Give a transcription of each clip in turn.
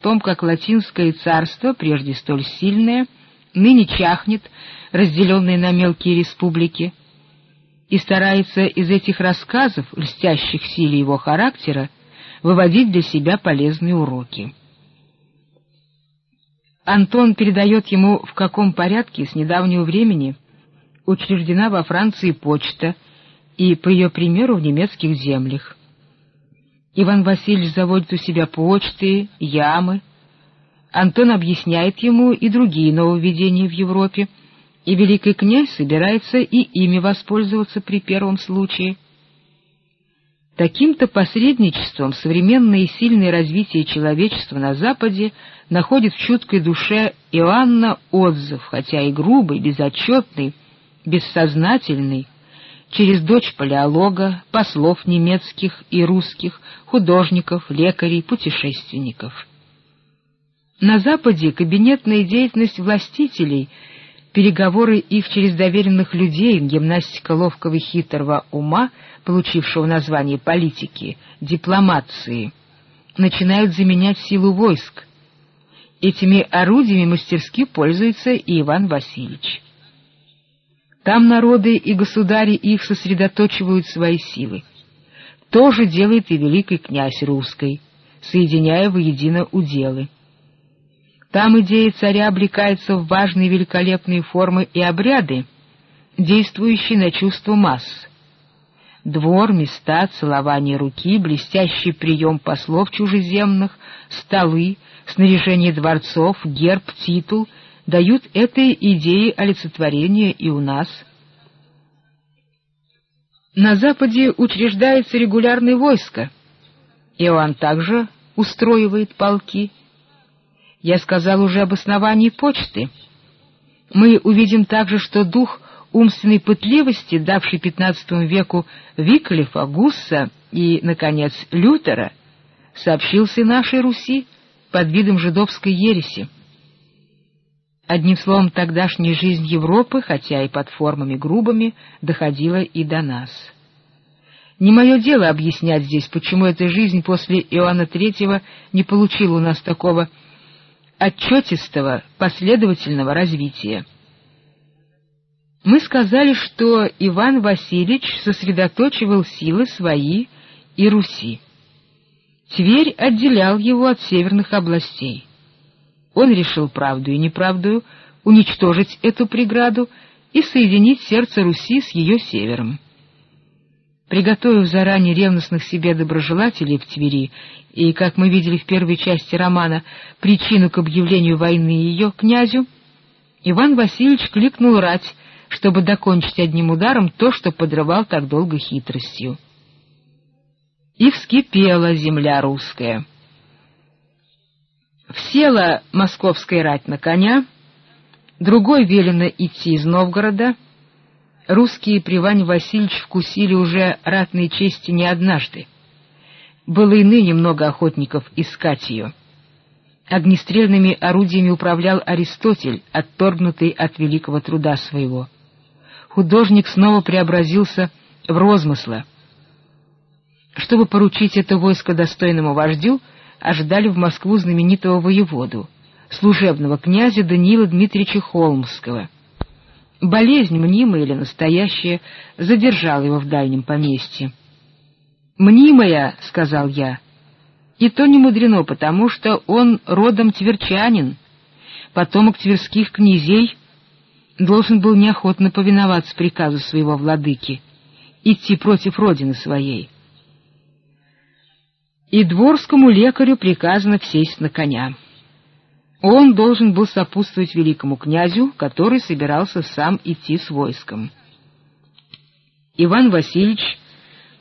том, как латинское царство, прежде столь сильное, ныне чахнет, разделенное на мелкие республики, и старается из этих рассказов, льстящих силе его характера, выводить для себя полезные уроки. Антон передает ему, в каком порядке с недавнего времени учреждена во Франции почта и, по ее примеру, в немецких землях. Иван Васильевич заводит у себя почты, ямы. Антон объясняет ему и другие нововведения в Европе, и великий князь собирается и ими воспользоваться при первом случае. Таким-то посредничеством современное и сильное развитие человечества на Западе находит в чуткой душе Иоанна отзыв, хотя и грубый, безотчетный, бессознательный, через дочь палеолога, послов немецких и русских, художников, лекарей, путешественников. На Западе кабинетная деятельность властителей, переговоры их через доверенных людей, гимнастика ловкого и хитрого ума, получившего название политики, дипломации, начинают заменять силу войск. Этими орудиями мастерски пользуется и Иван Васильевич. Там народы и государи их сосредоточивают свои силы. То же делает и великий князь русский, соединяя воедино уделы. Там идея царя облекается в важные великолепные формы и обряды, действующие на чувство масс. Двор, места, целование руки, блестящий прием послов чужеземных, столы, снаряжение дворцов, герб, титул — дают этой идее олицетворение и у нас. На Западе учреждается регулярное войско. Иоанн также устроивает полки. Я сказал уже об основании почты. Мы увидим также, что дух умственной пытливости, давший XV веку Виклифа, Гусса и, наконец, Лютера, сообщился нашей Руси под видом жидовской ереси. Одним словом, тогдашняя жизнь Европы, хотя и под формами грубыми, доходила и до нас. Не мое дело объяснять здесь, почему эта жизнь после Иоанна III не получила у нас такого отчетистого, последовательного развития. Мы сказали, что Иван Васильевич сосредоточивал силы свои и Руси. Тверь отделял его от северных областей. Он решил правду и неправду уничтожить эту преграду и соединить сердце Руси с ее севером. Приготовив заранее ревностных себе доброжелателей в Твери и, как мы видели в первой части романа, причину к объявлению войны ее князю, Иван Васильевич кликнул рать, чтобы докончить одним ударом то, что подрывал так долго хитростью. И вскипела земля русская. Всела московская рать на коня, другой велено идти из Новгорода. Русские при Ване Васильевич вкусили уже ратные чести не однажды. Было и ныне много охотников искать ее. Огнестрельными орудиями управлял Аристотель, отторгнутый от великого труда своего. Художник снова преобразился в розмысла. Чтобы поручить это войско достойному вождю, ожидали в Москву знаменитого воеводу, служебного князя Даниила Дмитриевича Холмского. Болезнь, мнимая или настоящая, задержала его в дальнем поместье. «Мнимая», — сказал я, — «и то не мудрено, потому что он родом тверчанин, потомок тверских князей, должен был неохотно повиноваться приказу своего владыки, идти против родины своей» и дворскому лекарю приказано сесть на коня. Он должен был сопутствовать великому князю, который собирался сам идти с войском. Иван Васильевич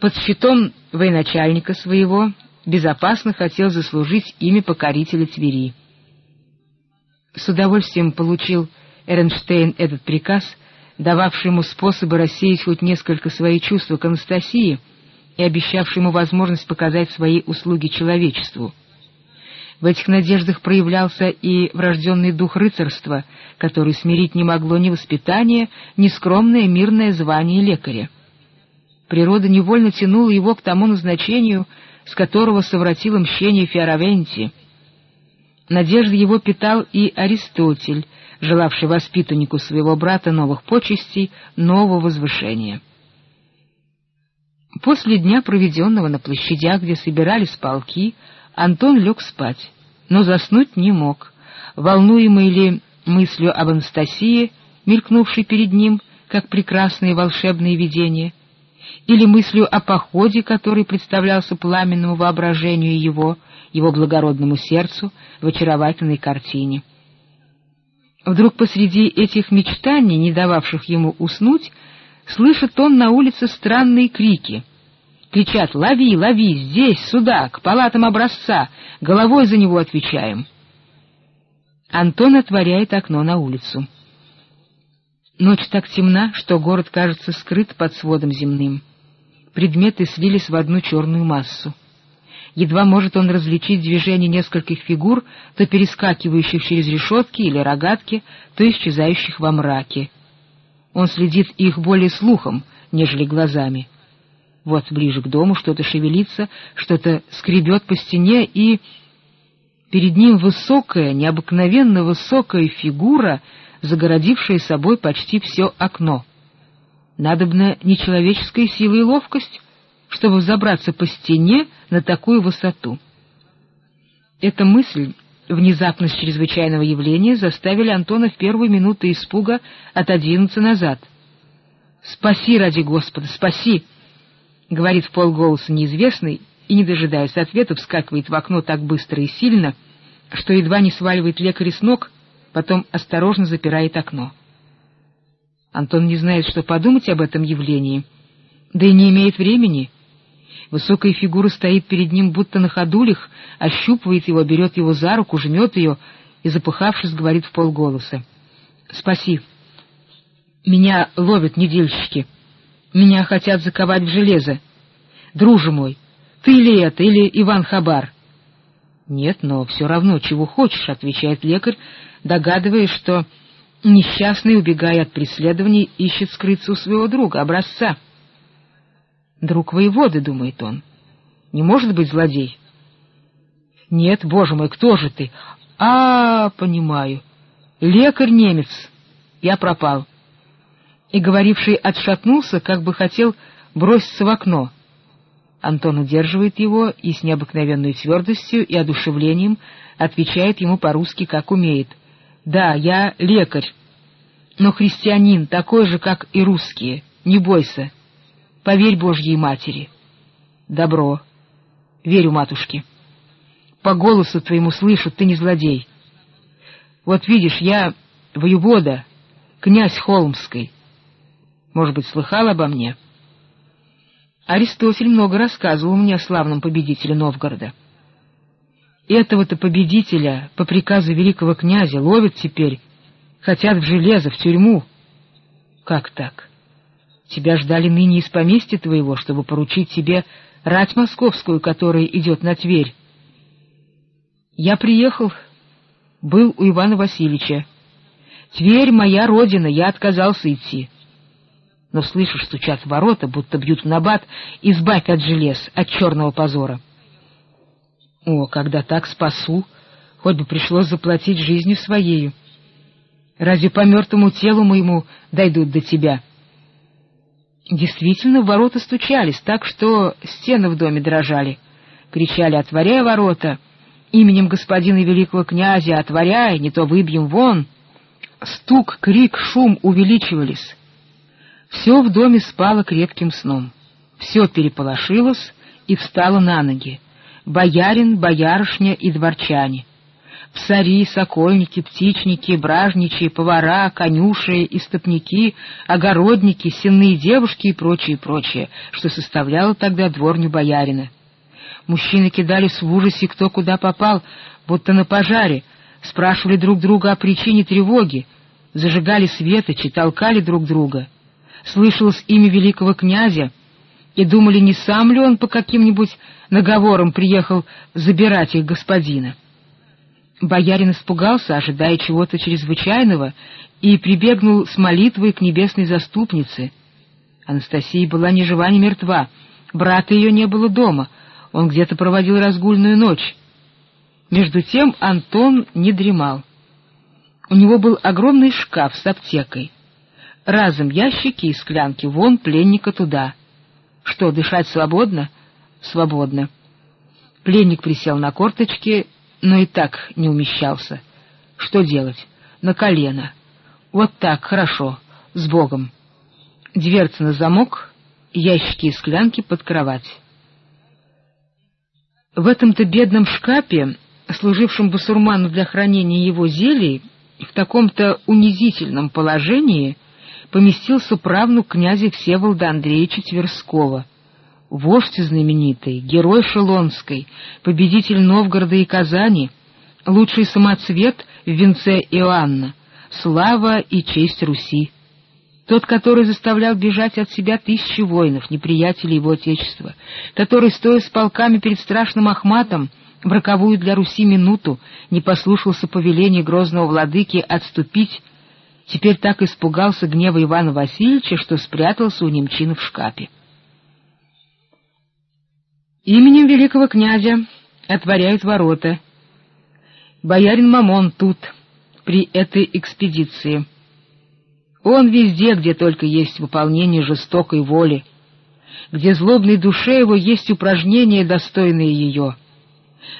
под щитом военачальника своего безопасно хотел заслужить имя покорителя Твери. С удовольствием получил Эрнштейн этот приказ, дававший ему способы рассеять хоть несколько свои чувства к Анастасии — и обещавший ему возможность показать свои услуги человечеству. В этих надеждах проявлялся и врожденный дух рыцарства, который смирить не могло ни воспитание, ни скромное мирное звание лекаря. Природа невольно тянула его к тому назначению, с которого совратило мщение Фиоравенти. Надежды его питал и Аристотель, желавший воспитаннику своего брата новых почестей, нового возвышения. После дня, проведенного на площадях, где собирались полки, Антон лег спать, но заснуть не мог, волнуемый ли мыслью об Анастасии, мелькнувшей перед ним, как прекрасные волшебные видения, или мыслью о походе, который представлялся пламенному воображению его, его благородному сердцу в очаровательной картине. Вдруг посреди этих мечтаний, не дававших ему уснуть, слышит он на улице странные крики. Кричат «Лови, лови! Здесь, сюда, к палатам образца! Головой за него отвечаем!» Антон отворяет окно на улицу. Ночь так темна, что город кажется скрыт под сводом земным. Предметы слились в одну черную массу. Едва может он различить движение нескольких фигур, то перескакивающих через решетки или рогатки, то исчезающих во мраке. Он следит их более слухом, нежели глазами. Вот ближе к дому что-то шевелится, что-то скребет по стене, и перед ним высокая, необыкновенно высокая фигура, загородившая собой почти все окно. Надобна нечеловеческая сила и ловкость, чтобы взобраться по стене на такую высоту. Эта мысль, внезапность чрезвычайного явления, заставили Антона в первую минуту испуга отодвинуться назад. «Спаси, ради Господа, спаси!» — говорит в полголоса неизвестный, и, не дожидаясь ответа, вскакивает в окно так быстро и сильно, что едва не сваливает лекаря с ног, потом осторожно запирает окно. Антон не знает, что подумать об этом явлении, да и не имеет времени — Высокая фигура стоит перед ним, будто на ходулях, ощупывает его, берет его за руку, жмет ее и, запыхавшись, говорит в полголоса. — Спаси. Меня ловят недельщики. Меня хотят заковать в железо. Друже мой, ты ли это, или Иван Хабар? — Нет, но все равно, чего хочешь, — отвечает лекарь, догадываясь, что несчастный, убегая от преследований, ищет скрыться у своего друга, образца. — Друг воеводы, думает он. Не может быть злодей. Нет, боже мой, кто же ты? А, понимаю. Лекарь немец. Я пропал. И говоривший отшатнулся, как бы хотел броситься в окно. Антон удерживает его и с необыкновенной твердостью и одушевлением отвечает ему по-русски, как умеет. «Да, я лекарь, но христианин, такой же, как и русские. Не бойся, Поверь Божьей матери. Добро. Верю матушке. По голосу твоему слышу, ты не злодей. Вот видишь, я воевода, князь Холмской. Может быть, слыхал обо мне? Аристотель много рассказывал мне о славном победителе Новгорода. Этого-то победителя по приказу великого князя ловят теперь, хотят в железо, в тюрьму. Как так? Тебя ждали ныне из поместья твоего, чтобы поручить тебе рать московскую, которая идет на Тверь. Я приехал, был у Ивана Васильевича. Тверь — моя родина, я отказался идти. Но слышишь, стучат в ворота, будто бьют в набат, избавь от желез, от черного позора. О, когда так спасу, хоть бы пришлось заплатить жизнью своею. Разве по мертвому телу моему дойдут до тебя?» Действительно, ворота стучались, так что стены в доме дрожали. Кричали «Отворяй ворота!» «Именем господина великого князя отворяй, не то выбьем вон!» Стук, крик, шум увеличивались. Все в доме спало крепким сном. Все переполошилось и встало на ноги. Боярин, боярышня и дворчане — псари, сокольники, птичники, бражничи, повара, конюши, истопники, огородники, сенные девушки и прочее, прочее, что составляло тогда дворню боярина. Мужчины кидались в ужасе кто куда попал, будто на пожаре, спрашивали друг друга о причине тревоги, зажигали светочи, толкали друг друга. Слышалось имя великого князя, и думали, не сам ли он по каким-нибудь наговорам приехал забирать их господина. Боярин испугался, ожидая чего-то чрезвычайного, и прибегнул с молитвой к небесной заступнице. Анастасия была ни жива, ни мертва, брата ее не было дома, он где-то проводил разгульную ночь. Между тем Антон не дремал. У него был огромный шкаф с аптекой. Разом ящики и склянки, вон пленника туда. Что, дышать свободно? Свободно. Пленник присел на корточки, но и так не умещался. Что делать? На колено. Вот так, хорошо, с Богом. Дверца на замок, ящики и склянки под кровать. В этом-то бедном шкапе, служившем басурману для хранения его зелий, в таком-то унизительном положении поместился правнук князя Всеволода Андреевича Тверского, вождь знаменитый, герой Шелонской, победитель Новгорода и Казани, лучший самоцвет в венце Иоанна, слава и честь Руси. Тот, который заставлял бежать от себя тысячи воинов, неприятелей его отечества, который, стоя с полками перед страшным Ахматом, в роковую для Руси минуту не послушался повеления грозного владыки отступить, теперь так испугался гнева Ивана Васильевича, что спрятался у немчина в шкапе. Именем великого князя отворяют ворота. Боярин Мамон тут, при этой экспедиции. Он везде, где только есть выполнение жестокой воли, где злобной душе его есть упражнения, достойные ее.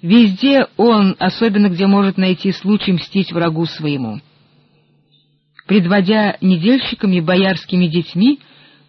Везде он, особенно где может найти случай мстить врагу своему. Предводя недельщиками боярскими детьми,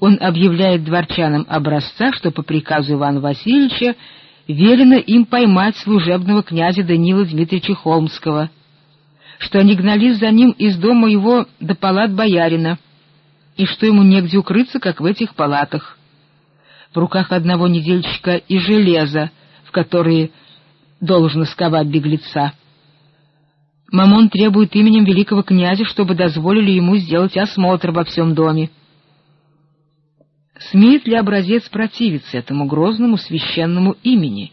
он объявляет дворчанам образца, что по приказу Ивана Васильевича велено им поймать служебного князя Данила Дмитриевича Холмского — что они гнались за ним из дома его до палат боярина, и что ему негде укрыться, как в этих палатах. В руках одного недельщика и железо, в которые должно сковать беглеца. Мамон требует именем великого князя, чтобы дозволили ему сделать осмотр во всем доме. Смеет ли образец противиться этому грозному священному имени?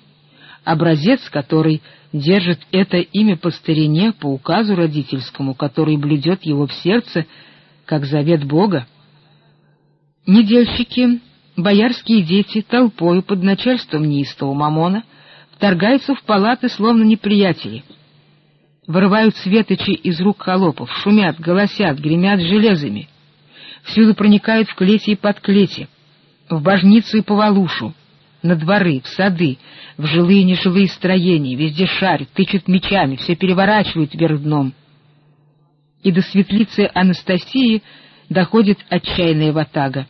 Образец, который держит это имя по старине, по указу родительскому, который блюдет его в сердце, как завет Бога. Недельщики, боярские дети, толпою под начальством неистого Мамона вторгаются в палаты, словно неприятели. Вырывают светочи из рук холопов, шумят, голосят, гремят железами. Всюду проникают в клети и под клети, в божницу и повалушу, на дворы, в сады, в жилые и нежилые строения, везде шарят, тычут мечами, все переворачивают вверх дном. И до светлицы Анастасии доходит отчаянная ватага.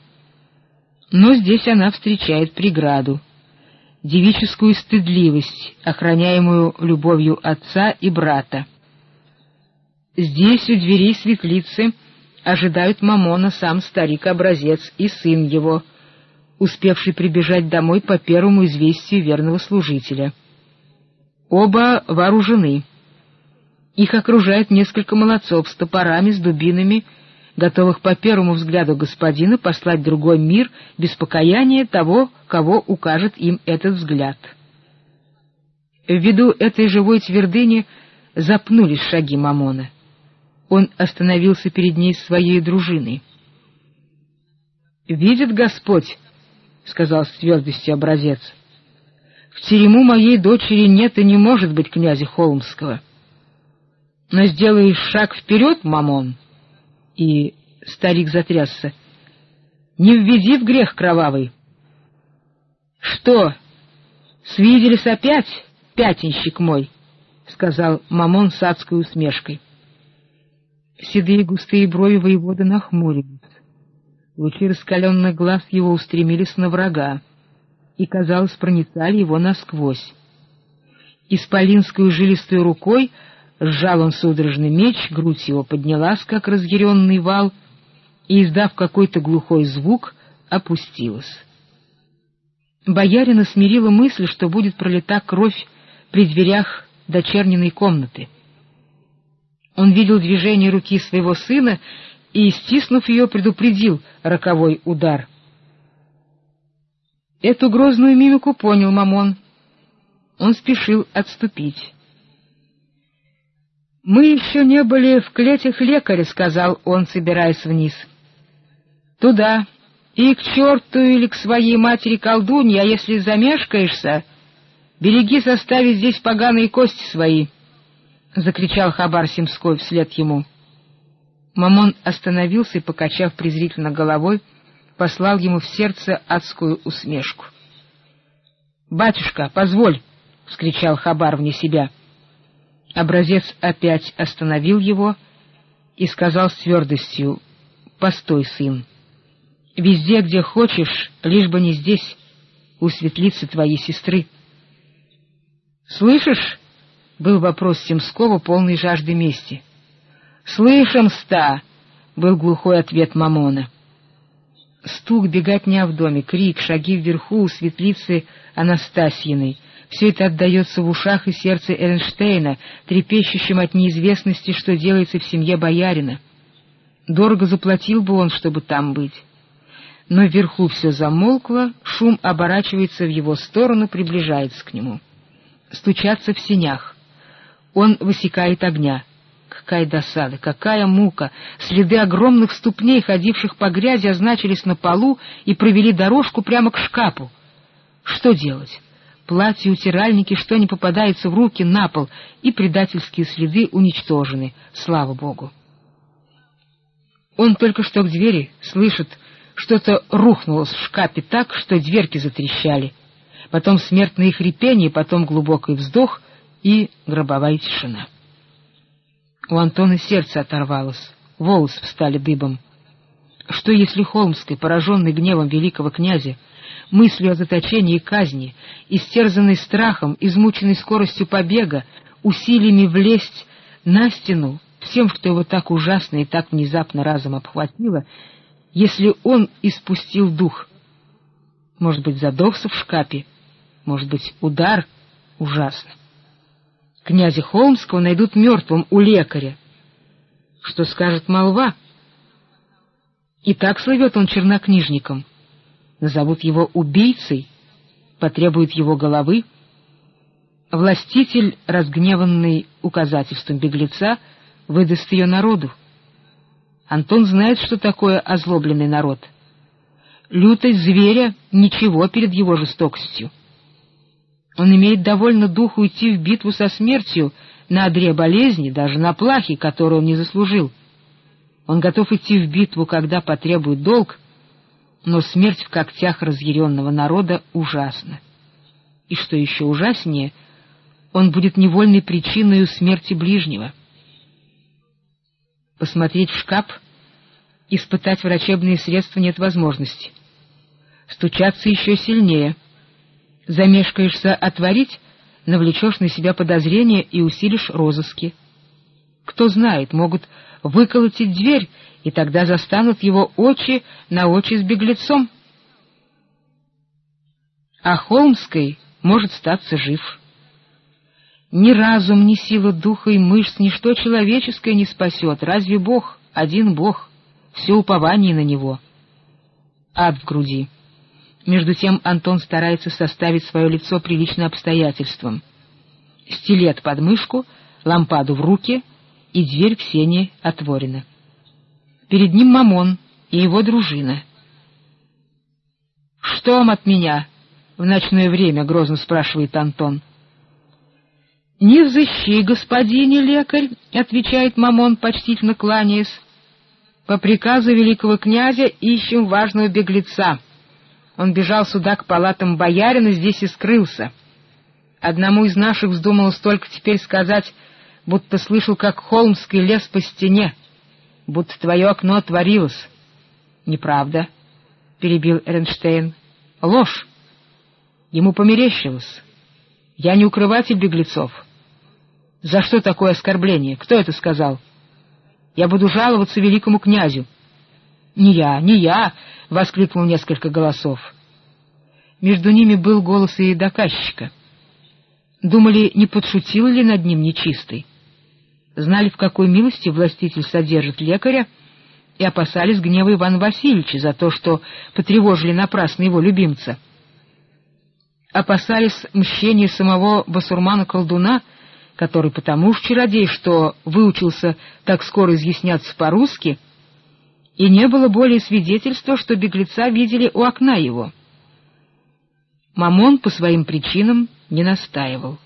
Но здесь она встречает преграду, девическую стыдливость, охраняемую любовью отца и брата. Здесь у дверей светлицы ожидают Мамона сам старик-образец и сын его — успевший прибежать домой по первому известию верного служителя. Оба вооружены. Их окружает несколько молодцов с топорами, с дубинами, готовых по первому взгляду господина послать другой мир без покаяния того, кого укажет им этот взгляд. Ввиду этой живой твердыни запнулись шаги Мамона. Он остановился перед ней своей дружиной. «Видит Господь, — сказал с твердостью образец. — В терему моей дочери нет и не может быть князя Холмского. Но сделаешь шаг вперед, мамон, и старик затрясся, не введи в грех кровавый. — Что, свиделись опять, пятенщик мой? — сказал мамон с адской усмешкой. Седые густые брови воевода нахмурились. Лучи раскаленных глаз его устремились на врага и, казалось, проницали его насквозь. Исполинскую жилистой рукой сжал он судорожный меч, грудь его поднялась, как разъяренный вал, и, издав какой-то глухой звук, опустилась. Боярина смирила мысль, что будет пролита кровь при дверях дочерненной комнаты. Он видел движение руки своего сына и, стиснув ее, предупредил роковой удар. Эту грозную мимику понял Мамон. Он спешил отступить. «Мы еще не были в клетях лекаря», — сказал он, собираясь вниз. «Туда. И к черту или к своей матери колдунья, а если замешкаешься, Береги составить здесь поганые кости свои! — закричал Хабар Симской вслед ему. Мамон остановился и, покачав презрительно головой, послал ему в сердце адскую усмешку. «Батюшка, позволь!» — вскричал Хабар вне себя. Образец опять остановил его и сказал с твердостью, «Постой, сын, везде, где хочешь, лишь бы не здесь, у светлицы твоей сестры». «Слышишь?» — был вопрос Семского, полный жажды мести. «Слышим, ста!» — был глухой ответ Мамона. Стук беготня в доме, крик, шаги вверху у светлицы Анастасьиной — все это отдается в ушах и сердце Эрнштейна, трепещущим от неизвестности, что делается в семье боярина. Дорого заплатил бы он, чтобы там быть. Но вверху все замолкло, шум оборачивается в его сторону, приближается к нему. Стучатся в сенях. Он высекает огня. Какая досада, какая мука! Следы огромных ступней, ходивших по грязи, означились на полу и провели дорожку прямо к шкафу. Что делать? платье, утиральники, что не попадается в руки, на пол, и предательские следы уничтожены, слава богу. Он только что к двери слышит, что-то рухнуло в шкафе так, что дверки затрещали. Потом смертное хрипение, потом глубокий вздох и гробовая тишина. У Антона сердце оторвалось, волосы встали дыбом. Что если Холмский, пораженный гневом великого князя, мыслью о заточении и казни, истерзанный страхом, измученный скоростью побега, усилиями влезть на стену, всем, что его так ужасно и так внезапно разом обхватило, если он испустил дух. Может быть, задохся в шкапе, может быть, удар ужасно. Князя Холмского найдут мертвым у лекаря. Что скажет молва? И так слывет он чернокнижником — назовут его убийцей, потребуют его головы. Властитель, разгневанный указательством беглеца, выдаст ее народу. Антон знает, что такое озлобленный народ. Лютость зверя — ничего перед его жестокостью. Он имеет довольно дух уйти в битву со смертью на одре болезни, даже на плахе, которую он не заслужил. Он готов идти в битву, когда потребует долг, но смерть в когтях разъяренного народа ужасна. И что еще ужаснее, он будет невольной причиной смерти ближнего. Посмотреть в шкаф, испытать врачебные средства нет возможности. Стучаться еще сильнее. Замешкаешься отворить, навлечешь на себя подозрения и усилишь розыски. Кто знает, могут выколотить дверь и тогда застанут его очи на очи с беглецом. А Холмской может статься жив. Ни разум, ни сила духа и мышц, ничто человеческое не спасет. Разве Бог, один Бог, все упование на Него? Ад в груди. Между тем Антон старается составить свое лицо прилично обстоятельствам. Стилет под мышку, лампаду в руки, и дверь в сене отворена. Перед ним Мамон и его дружина. «Что вам от меня?» — в ночное время грозно спрашивает Антон. «Не взыщи, господине лекарь», — отвечает Мамон, почтительно кланяясь. «По приказу великого князя ищем важного беглеца. Он бежал сюда к палатам боярина, здесь и скрылся. Одному из наших вздумалось только теперь сказать, будто слышал, как Холмский лес по стене будто твое окно отворилось. — Неправда, — перебил Эрнштейн. — Ложь. Ему померещилось. Я не укрыватель беглецов. За что такое оскорбление? Кто это сказал? Я буду жаловаться великому князю. — Не я, не я! — воскликнул несколько голосов. Между ними был голос и доказчика. Думали, не подшутил ли над ним нечистый? знали, в какой милости властитель содержит лекаря, и опасались гнева Ивана Васильевича за то, что потревожили напрасно его любимца. Опасались мщения самого басурмана-колдуна, который потому ж чародей, что выучился так скоро изъясняться по-русски, и не было более свидетельства, что беглеца видели у окна его. Мамон по своим причинам не настаивал.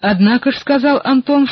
Однако ж, — сказал Антон,